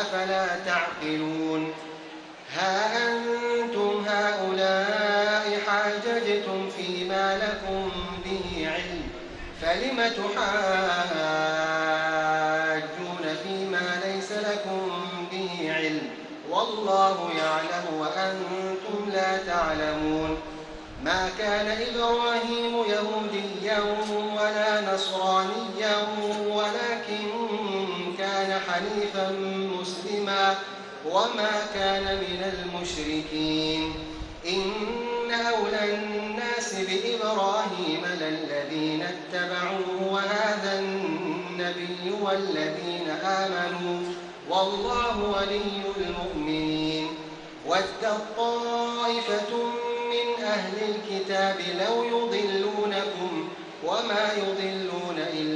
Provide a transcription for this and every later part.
أفلا تعقلون؟ ها أنتم هؤلاء حاججتم فيما لكم به علم فلم تحاجون فيما ليس لكم به علم؟ والله يعلم وأنتم لا تعلمون. ما كان إبراهيم يهوديا ولا نصرانيا ولكن كان حنيفا مسلما وما كان من المشركين. إن أولى الناس بإبراهيم للذين اتبعوه وهذا النبي والذين آمنوا والله ولي المؤمنين. ود طائفة من أهل الكتاب لو يضلونكم وما يضلون إلا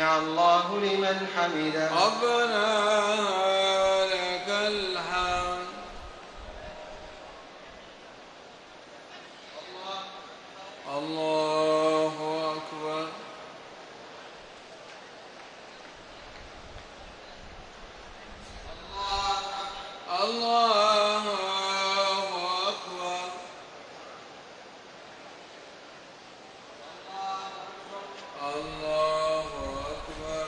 الله لمن حمده. ربنا لك الحمد الله أكبر الله أكبر الله أكبر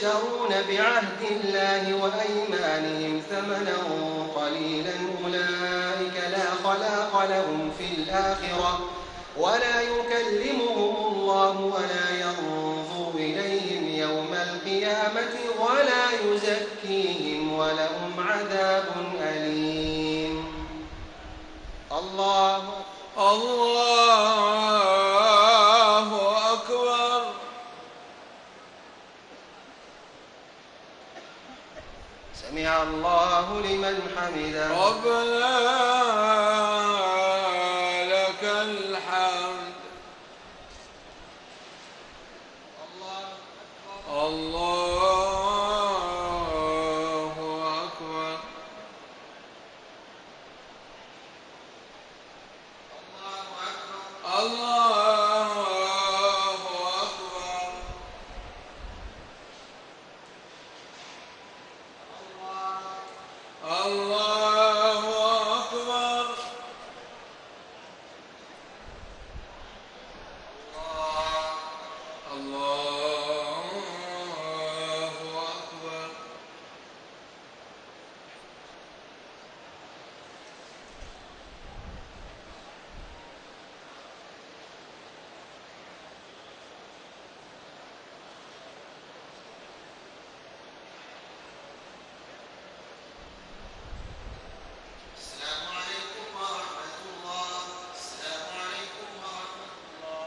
يشترون بعهد الله وأيمانهم ثمنا قليلا أولئك لا خلاق لهم في الآخرة ولا يكلمهم الله ولا ينظر إليهم يوم القيامة ولا يزكيهم ولهم عذاب أليم. الله. الله أكبر سمع الله لمن حمده. ربنا لك الحمد الله الله أكبر الله أكبر الله أكبر الله أكبر السلام عليكم ورحمة الله السلام عليكم ورحمة الله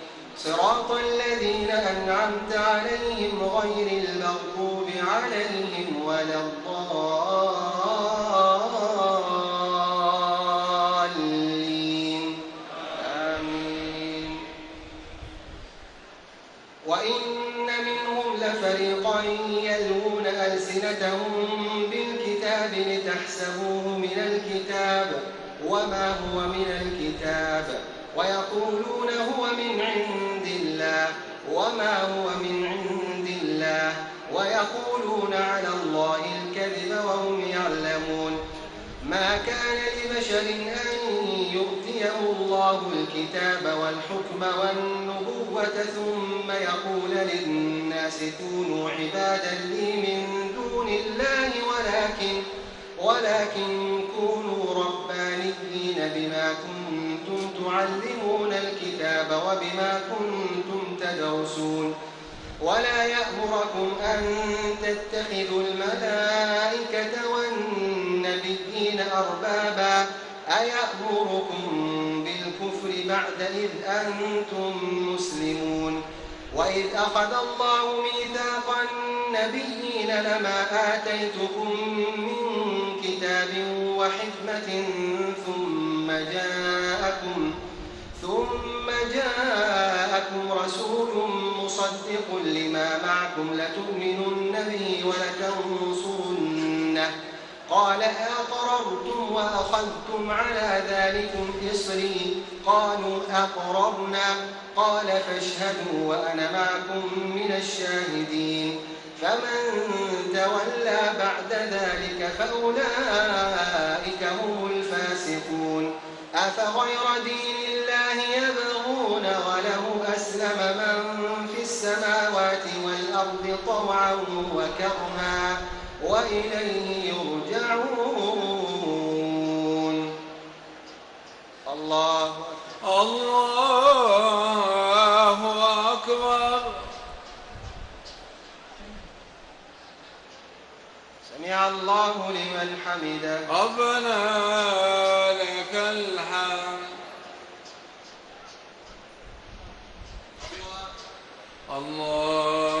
صراط الذين أنعمت عليهم غير المغضوب عليهم ولا الضالين. آمين. وإن منهم لفريقا يلوون ألسنتهم بالكتاب لتحسبوه من الكتاب وما هو من الكتاب ويقولون هو من عند وما هو من عند الله ويقولون على الله الكذب وهم يعلمون ما كان لبشر أن يؤتيه الله الكتاب والحكم والنبوة ثم يقول للناس كونوا عبادا لي من دون الله ولكن ولكن كونوا ربانيين بما كنتم تعلمون الكتاب وبما كنتم تدرسون. ولا يأمركم أن تتخذوا الملائكة والنبيين أربابا. أيأمركم بالكفر بعد إذ أنتم مسلمون؟ وإذ أخذ الله ميثاق النبيين لما آتيتكم من كتاب وحكمة ثم جاءكم مصدق لما معكم لتؤمنن به ولتنصرنه. قال أقررتم وأخذتم على ذلكم إصري. قالوا أقررنا. قال فاشهدوا وأنا معكم من الشاهدين. فمن تولى بعد ذلك فأولئك هم الفاسقون. أفغير دين الله طوعا وكرها وإليه يرجعون. الله أكبر الله أكبر. سمع الله لمن حمده. ربنا لك الحمد. الله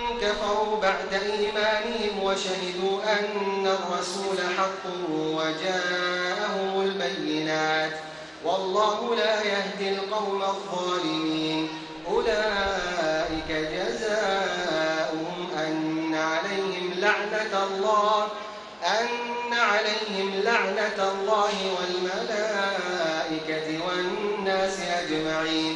كفروا بعد إيمانهم وشهدوا أن الرسول حق وجاءهم البينات. والله لا يهدي القوم الظالمين. أولئك جزاؤهم أن عليهم لعنة الله أن عليهم لعنة الله والملائكة والناس أجمعين.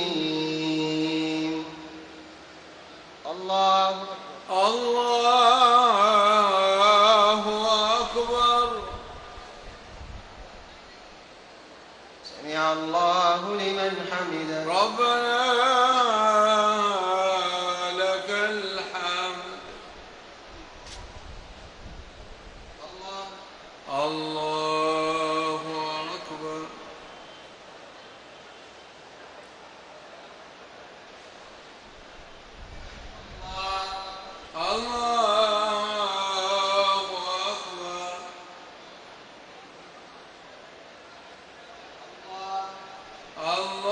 الله. أكبر الله أكبر سمع الله لمن حمده ربنا لك الحمد الله أكبر الله أكبر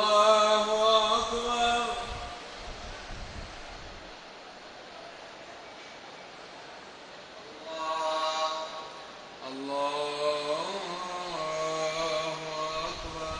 الله أكبر الله أكبر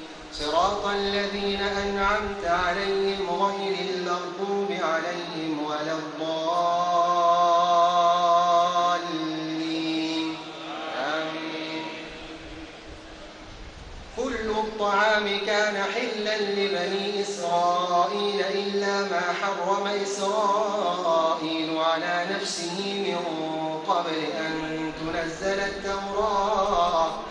صراط الذين أنعمت عليهم غير المغضوب عليهم ولا الضالين. آمين. كل الطعام كان حلا لبني إسرائيل إلا ما حرم إسرائيل على نفسه من قبل أن تنزل التوراة.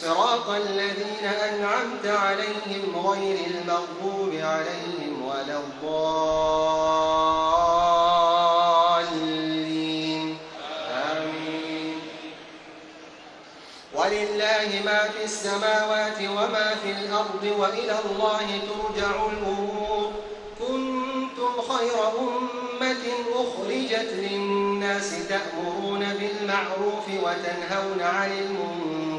صراط الذين أنعمت عليهم غير المغضوب عليهم ولا الضالين. آمين. ولله ما في السماوات وما في الأرض وإلى الله ترجع الأمور. كنتم خير أمة أخرجت للناس تأمرون بالمعروف وتنهون عن المنكر.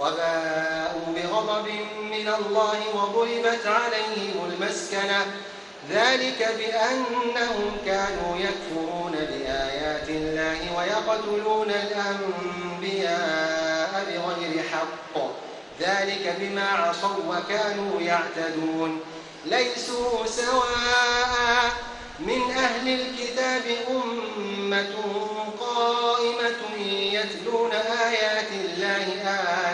وباءوا بغضب من الله وضربت عليهم المسكنة. ذلك بأنهم كانوا يكفرون بآيات الله ويقتلون الأنبياء بغير حق. ذلك بما عصوا وكانوا يعتدون. ليسوا سواء من أهل الكتاب أمة قائمة يتلون آيات الله آناء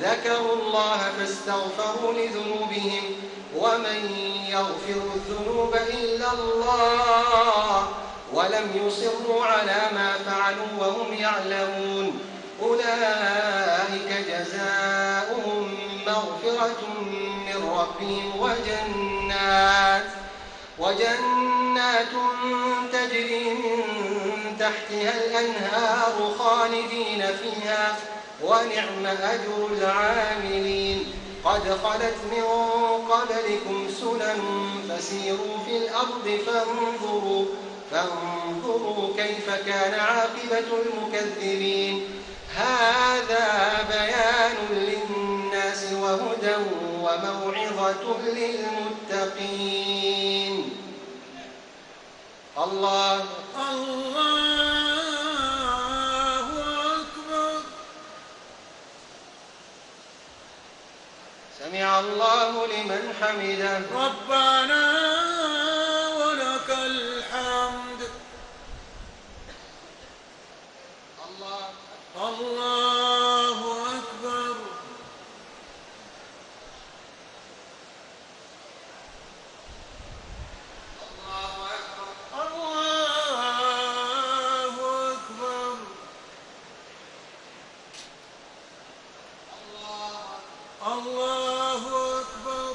ذكروا الله فاستغفروا لذنوبهم ومن يغفر الذنوب إلا الله ولم يصروا على ما فعلوا وهم يعلمون أولئك جزاؤهم مغفرة من ربهم وجنات وجنات تجري من تحتها الأنهار خالدين فيها ونعم أجر العاملين. قد خلت من قبلكم سنن فسيروا في الأرض فانظروا فانظروا كيف كان عاقبة المكذبين. هذا بيان للناس وهدى وموعظة للمتقين. الله الله الله لمن حمده. ربنا ولك الحمد. الله الله أكبر الله أكبر الله أكبر الله أكبر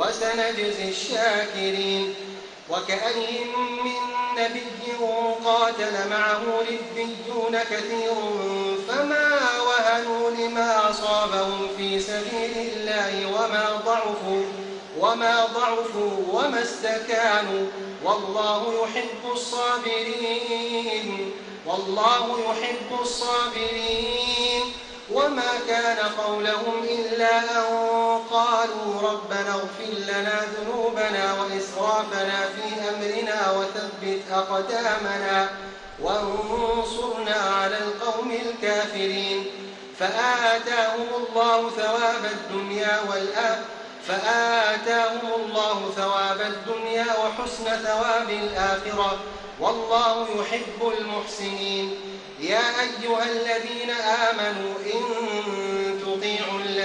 وسنجزي الشاكرين. وكأين من نبي قاتل معه ربيون كثير فما وهنوا لما أصابهم في سبيل الله وما ضعفوا وما ضعفوا وما استكانوا. والله يحب الصابرين. والله يحب الصابرين. وما كان قولهم إلا أن قالوا ربنا اغفر لنا ذنوبنا وإسرافنا في أمرنا وثبت أقدامنا وانصرنا على القوم الكافرين فآتاهم الله ثواب الدنيا والآخرة فآتاهم الله ثواب الدنيا وحسن ثواب الآخرة والله يحب المحسنين. يا أيها الذين آمنوا إن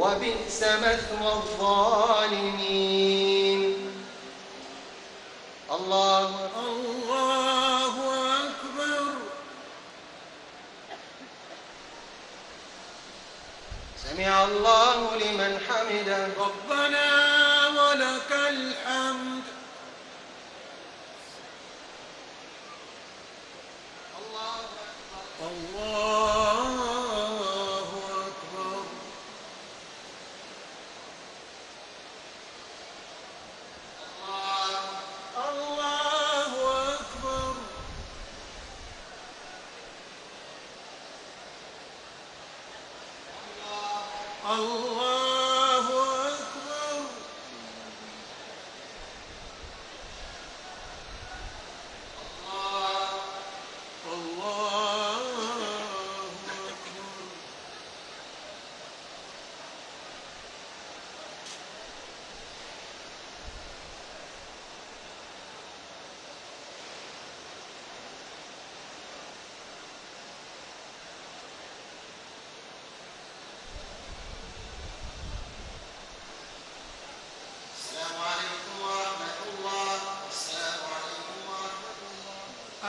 وبئس مثوى الظالمين. الله الله أكبر. سمع الله لمن حمده. ربنا ولك الحمد الله أكبر الله أكبر الله أكبر الله أكبر الله أكبر السلام عليكم ورحمة الله السلام عليكم ورحمة الله